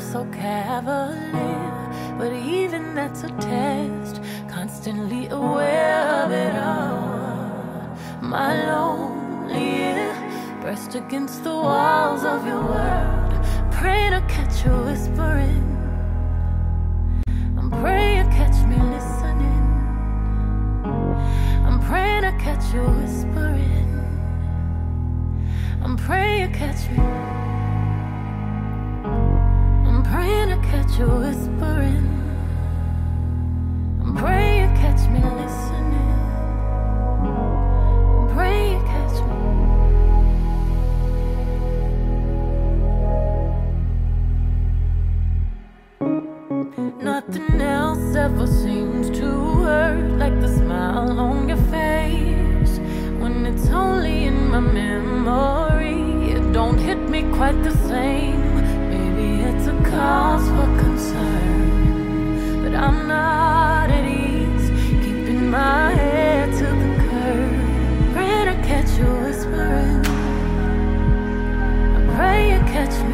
so cavalier. But even that's a test, constantly aware of it all. My lonely ear, pressed against the walls of your world, pray to catch you whispering. I'm praying you catch me listening. I'm praying to catch you whispering. I'm praying you catch me. Praying to catch you whispering. I'm you catch me listening. You catch me. Nothing else ever seems to hurt like the smile on your face. When it's only in my memory, it don't hit me quite the same. It's a cause for concern, but I'm not at ease. Keeping my head to the curb, praying to catch you whispering. I pray you catch me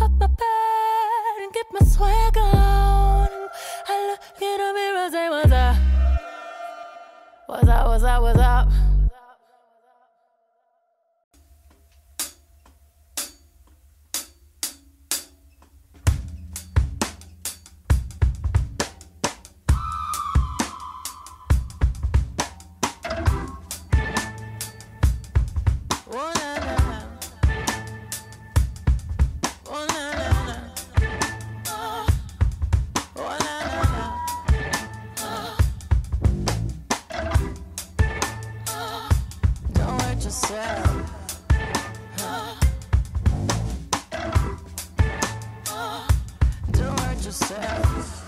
Up up my bed and get my swag on. I look in the mirror, say what's up. What's up, what's up, what's up? myself.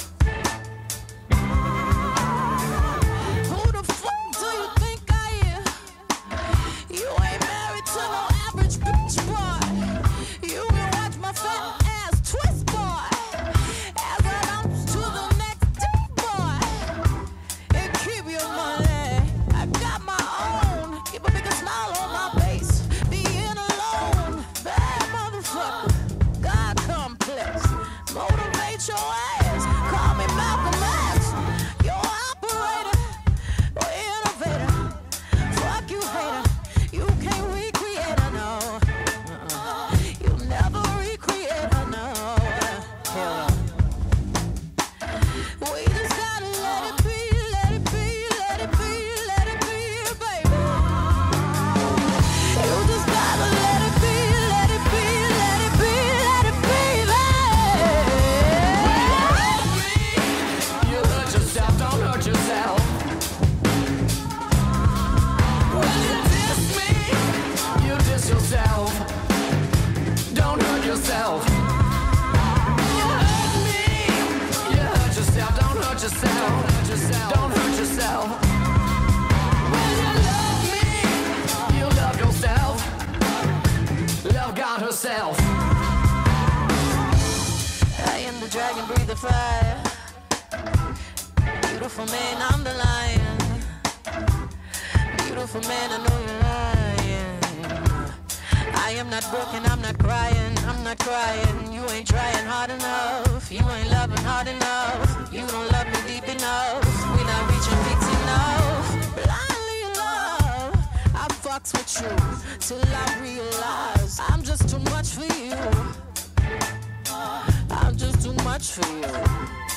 Beautiful man, I'm the lion. Beautiful man, I know you're lying. I am not broken, I'm not crying, I'm not crying. You ain't trying hard enough, you ain't loving hard enough. You don't love me deep enough, we not reaching peaks enough. Blindly in love, I fucks with you till I realize I'm just too much for you. I'm just too much for you.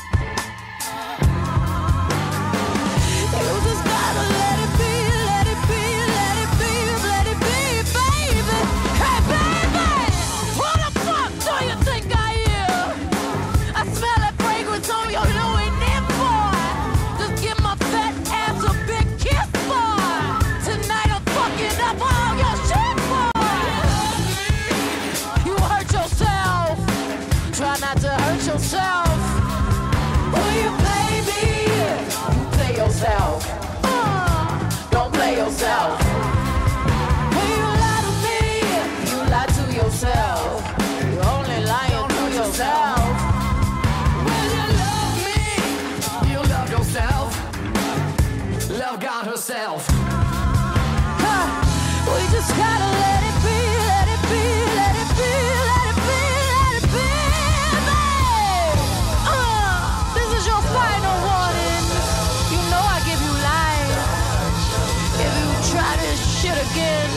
again.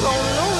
Oh, no.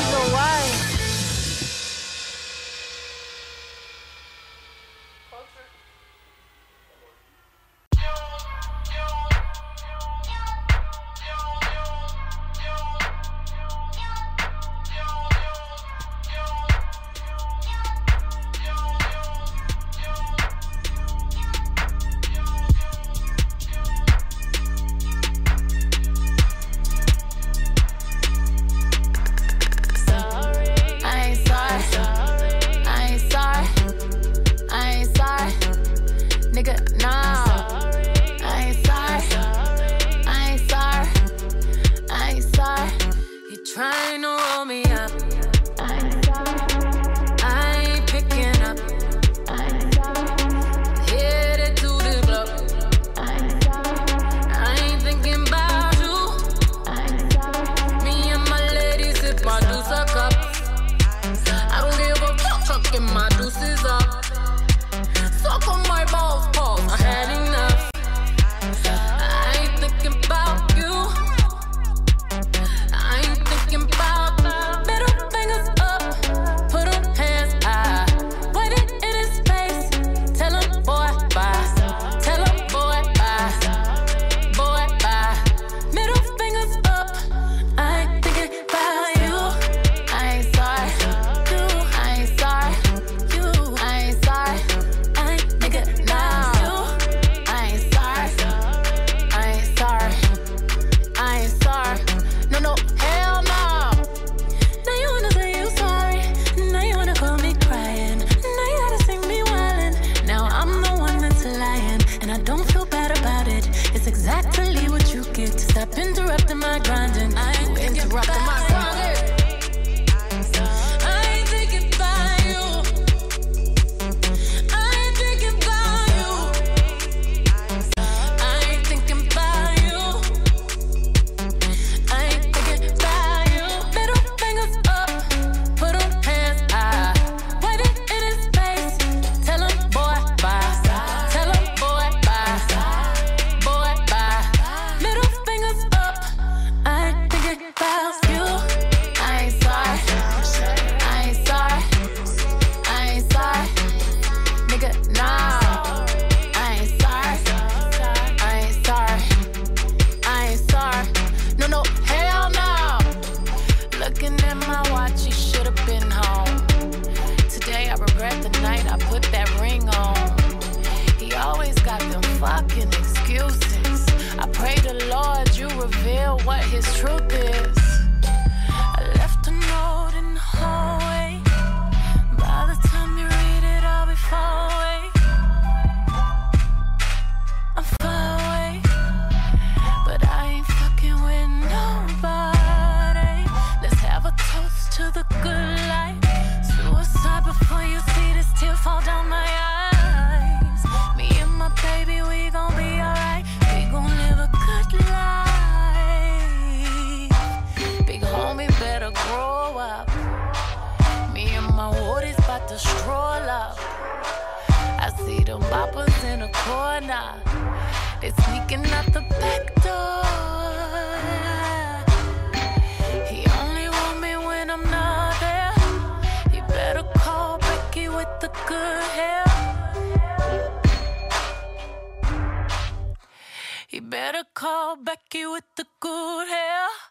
Pray the Lord you reveal what His truth is. nah. They're sneaking out the back door. He only want me when I'm not there. He better call Becky with the good hair. He better call Becky with the good hair.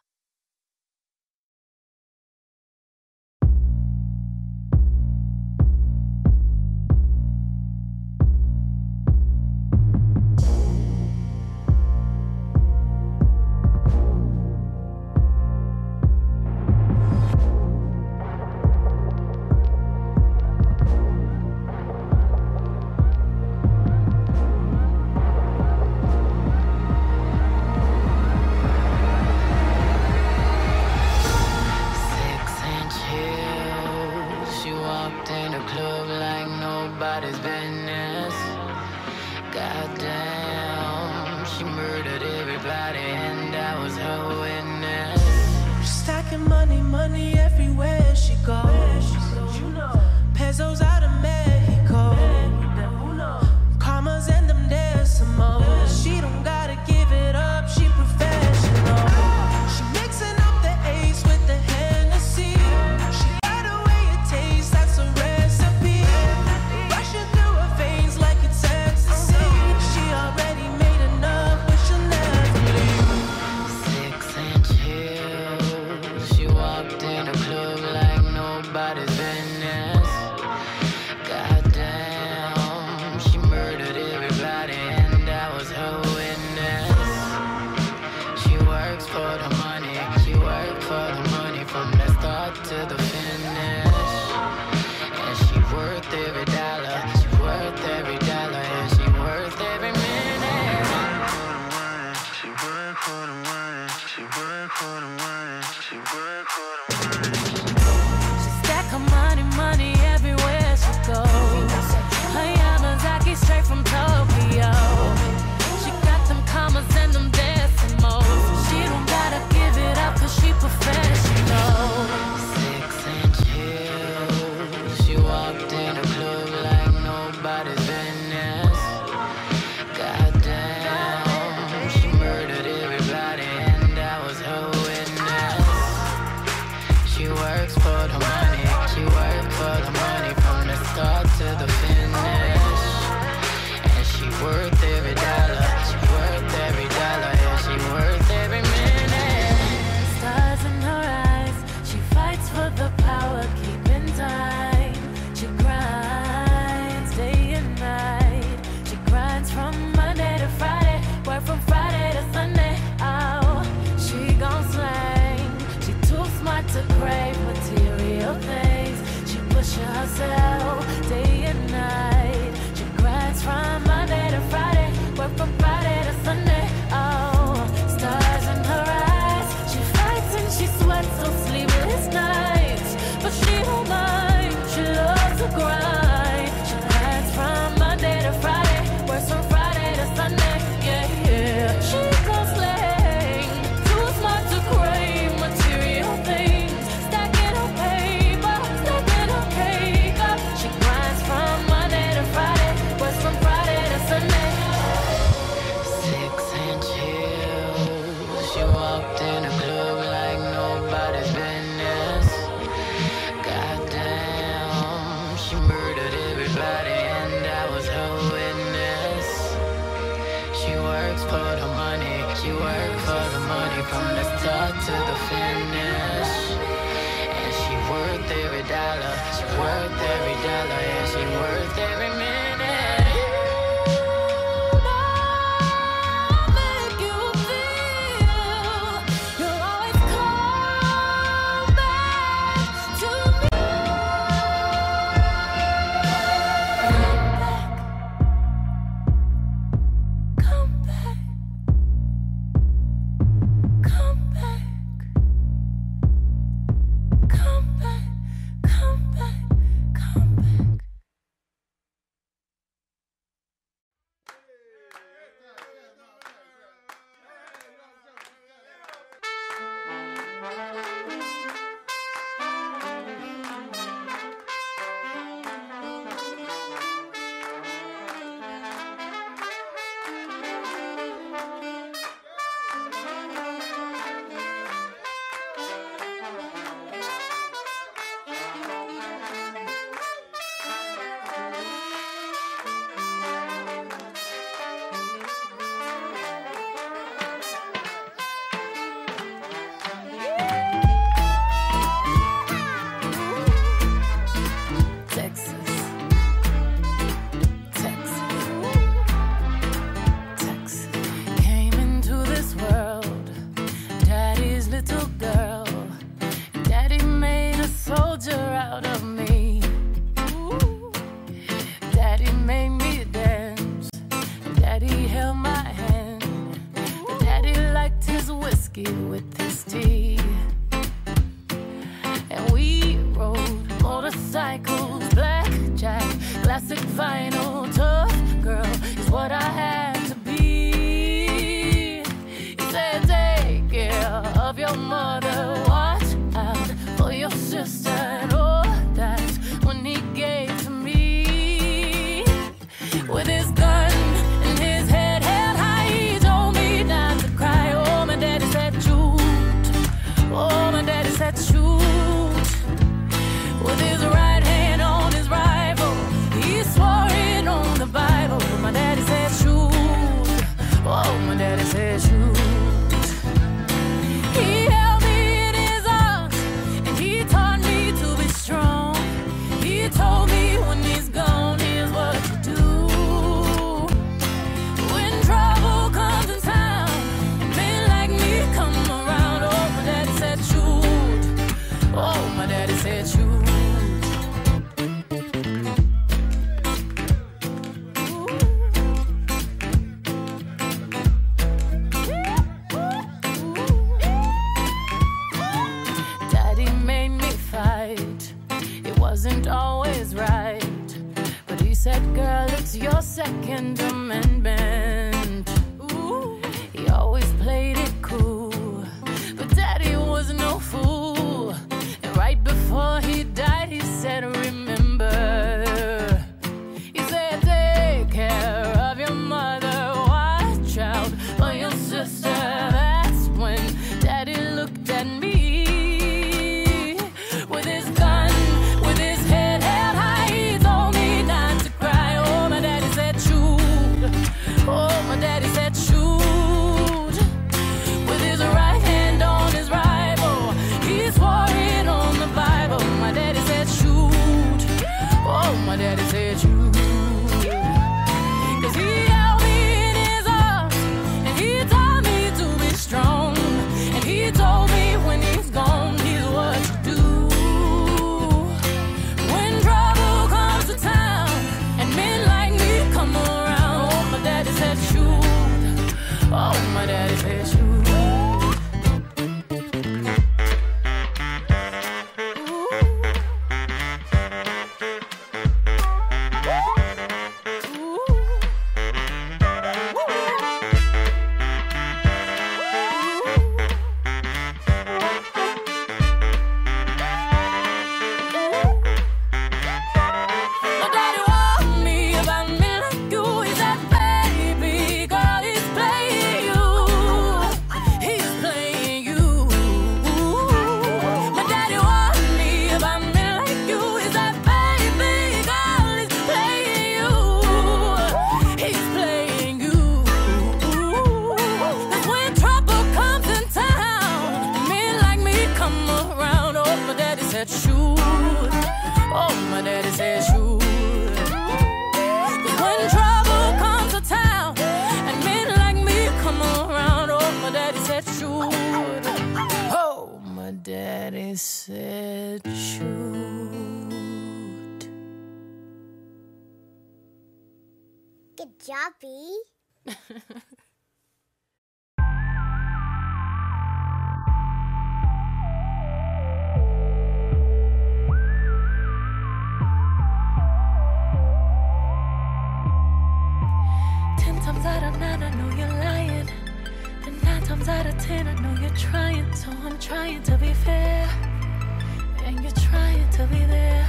Be there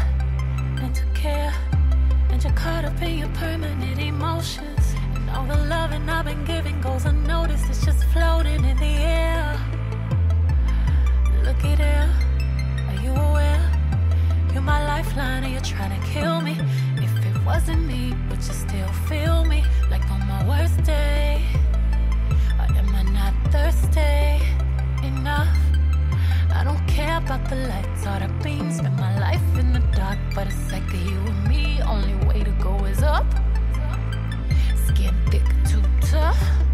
and to care. And you're caught up in your permanent emotions. And all the loving I've been giving goes unnoticed. It's just floating in the air. Looky there. Are you aware? You're my lifeline and you're trying to kill me. If it wasn't me, would you still feel me? Like on my worst day? Or am I not thirsty care about the lights or the beams. Spend my life in the dark, but it's like you and me. Only way to go is up. Skin thick, too tough.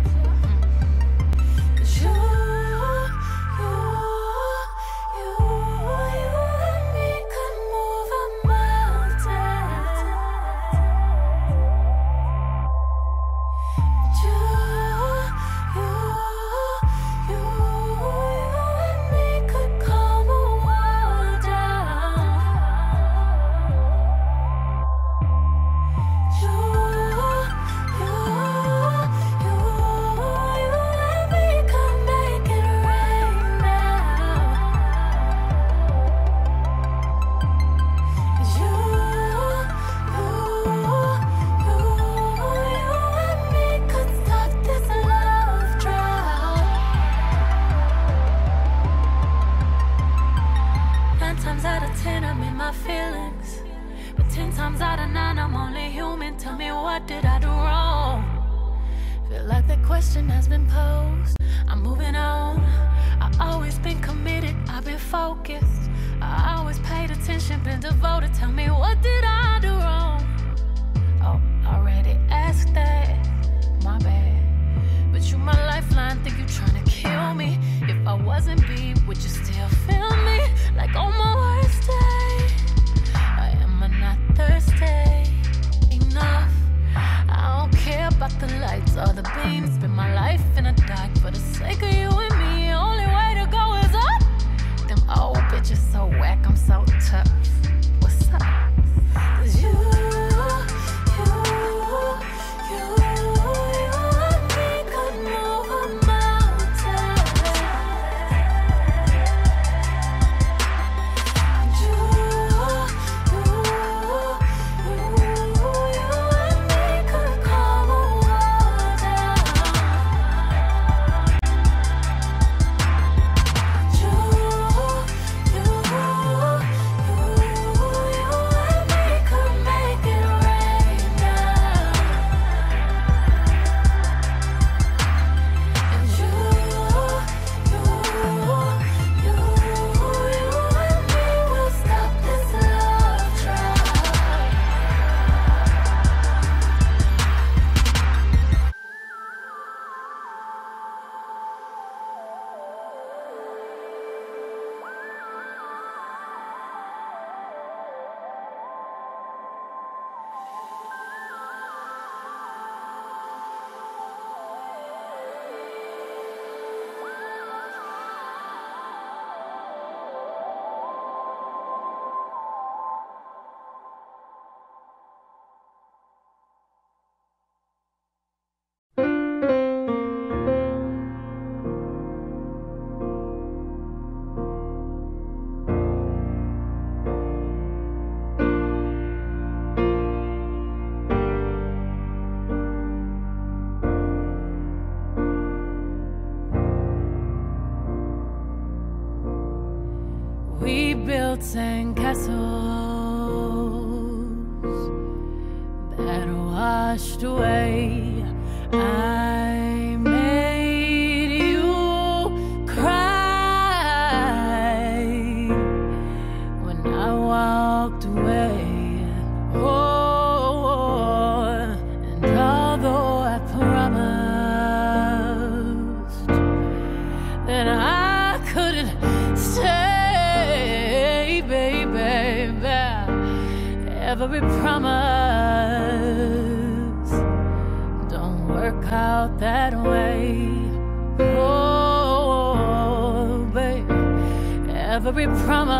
Nine times out of ten, I'm in my feelings. But ten times out of nine, I'm only human. Tell me what did I do wrong? Feel like the question has been posed. I'm moving on. I've always been committed. I've been focused. I always paid attention, been devoted. Tell me what did I do wrong? Oh, already asked that. My bad. But you my lifeline, think you tryna kill me. I wasn't B, would you still feel me? Like on my worst day? Or am I not thirsty enough? I don't care about the lights or the beams. Spend my life in the dark for the sake of you and me. Only way to go is up. Them old bitches so whack, I'm so tough. Sandcastles every promise don't work out that way. Oh, babe, every promise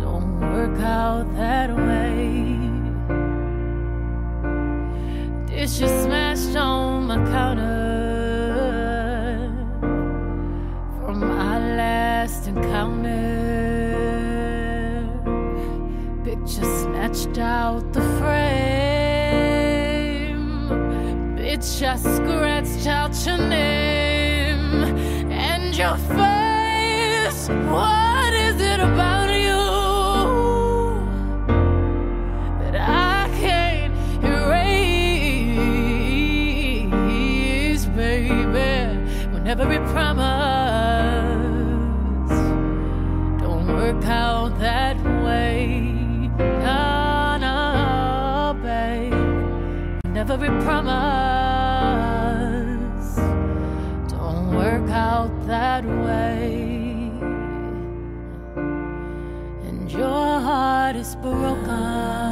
don't work out that way. Dishes smashed on my counter from our last encounter. out the frame. Bitch, I scratched out your name and your face. What is it about? don't work out that way, and your heart is broken.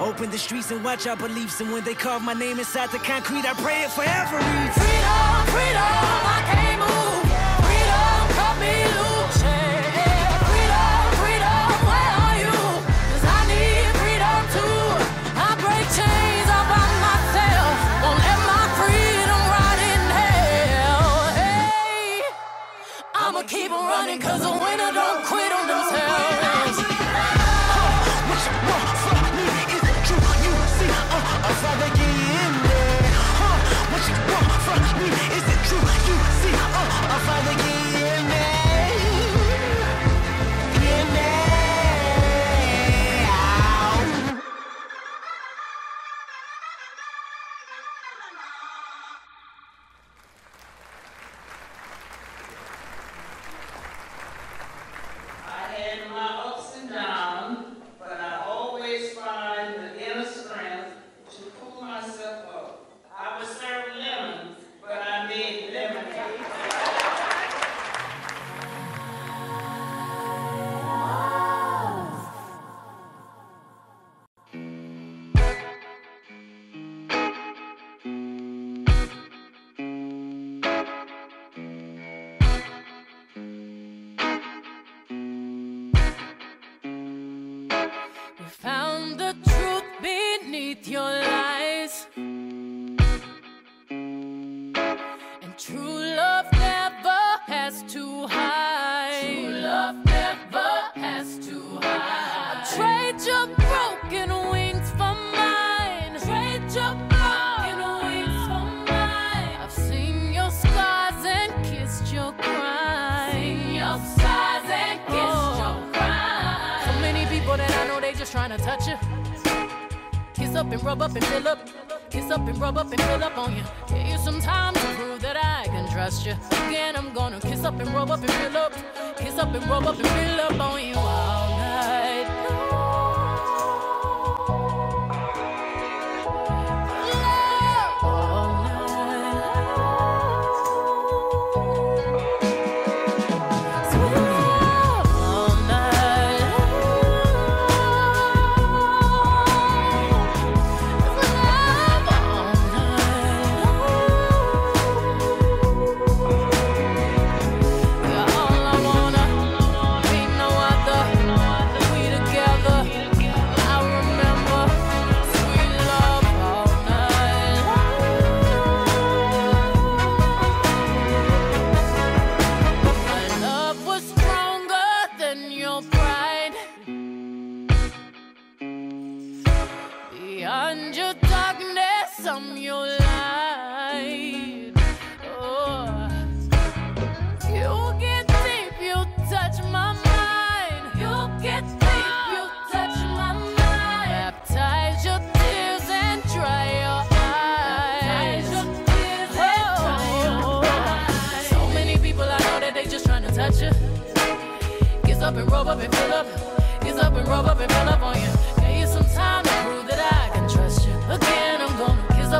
Open the streets and watch our beliefs. And when they carve my name inside the concrete, I pray it forever reads. Freedom, freedom, I can't move. Freedom, cut me loose. Freedom, freedom, where are you? Cause I need freedom too. I break chains all by myself. Won't let my freedom rot in hell. Hey, I'ma keep on running cause the winner don't quit Kiss up and rub up and fill up. Kiss up and rub up and fill up on you. Give you some time to prove that I can trust you. Again, I'm gonna kiss up and rub up and fill up. Kiss up and rub up and fill up on you all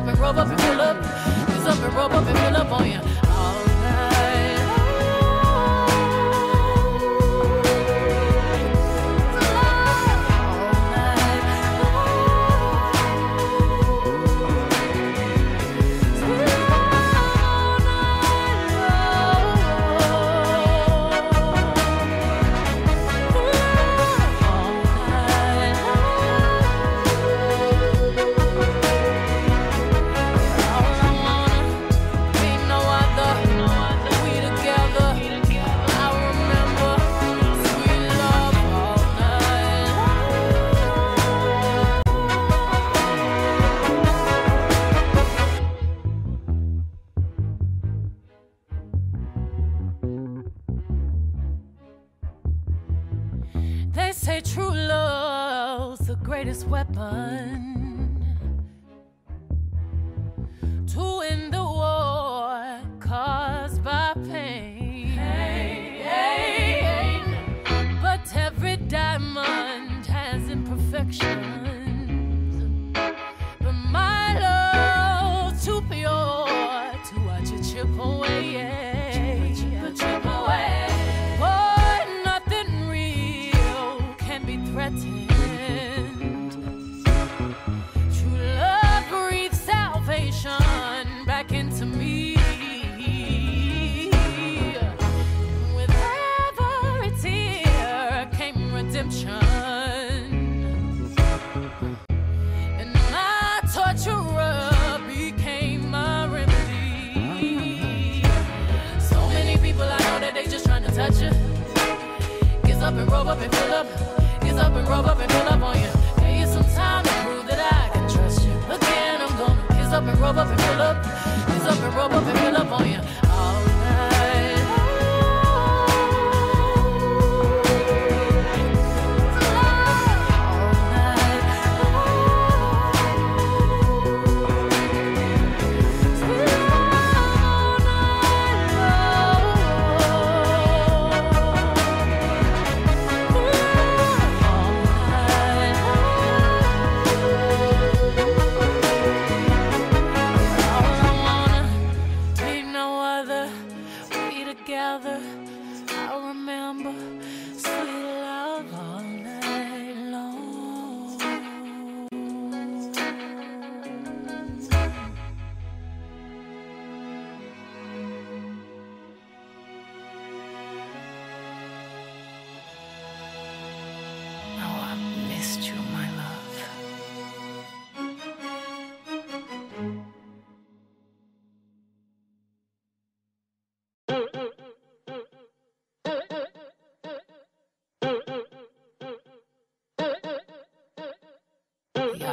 and rub up and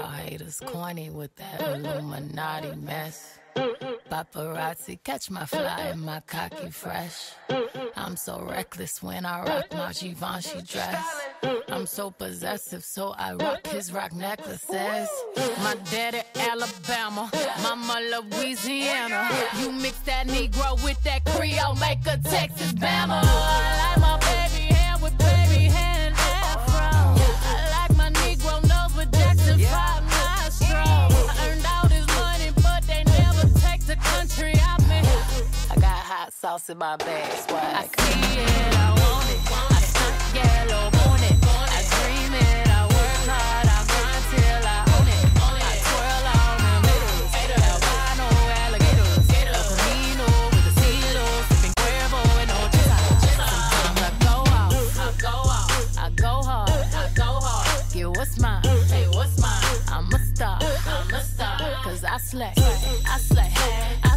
Y'all haters corny with that Illuminati mess. Paparazzi, catch my fly and my cocky fresh. I'm so reckless when I rock my Givenchy dress. I'm so possessive, so I rock his rock necklaces. My daddy, Alabama. Mama, Louisiana. You mix that Negro with that Creole, make a Texas Bama. sauce in my bag. Swag. I see it, I want it. I stunt yellow, want it. I dream it, I work hard, I grind till I own it. I twirl on the middles. Albino alligators. A Camino with the silo. Sipping Cuervo and Ochiza. I go out. I go out. I go hard. I go hard. Get what's mine. Hey, what's mine? I'm a star. I'm a star. Cause I slay. I slay. I slay.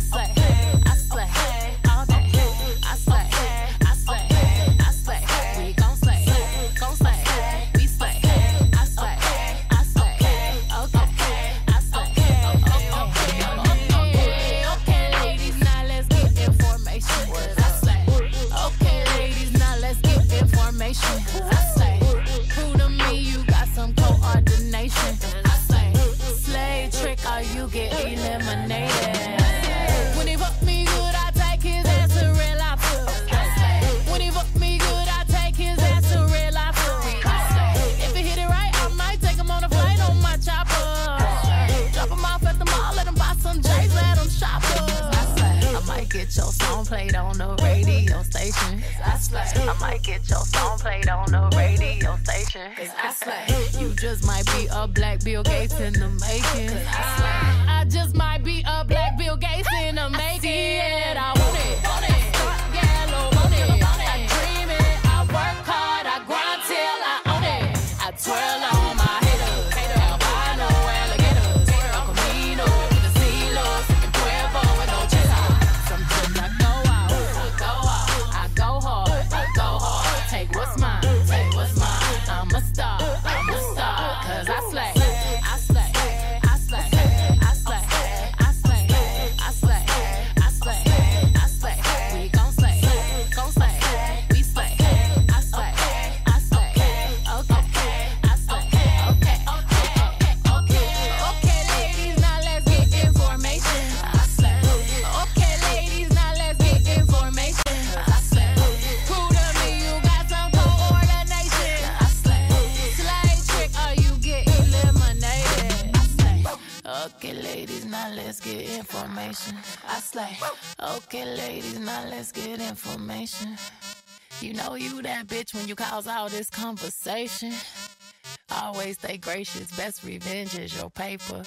I slay. Okay, ladies, now let's get information. You know you that bitch when you cause all this conversation. Always stay gracious. Best revenge is your paper.